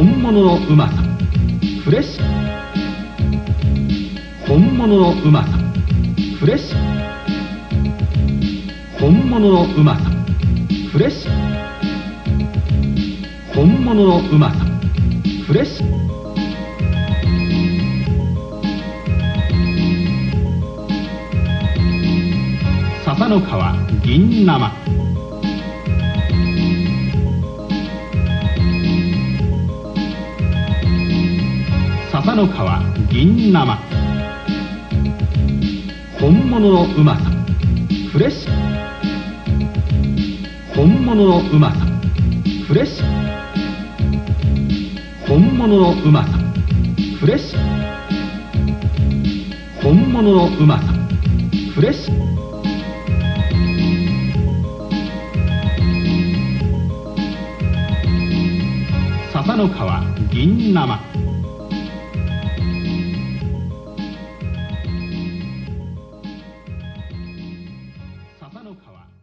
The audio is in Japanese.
本物のうまさ。フレッシュ。本物のうまさ。フレッシュ。本物のうまさ。フレッシュ。本物のうまさ。フレッシュ。笹の皮銀生。の皮銀生。本物のうまさ。フレッシュ。本物のうまさ。フレッシュ。本物のうまさ。フレッシュ。本物のうまさ。フレッシュ。笹の皮銀生。好吧。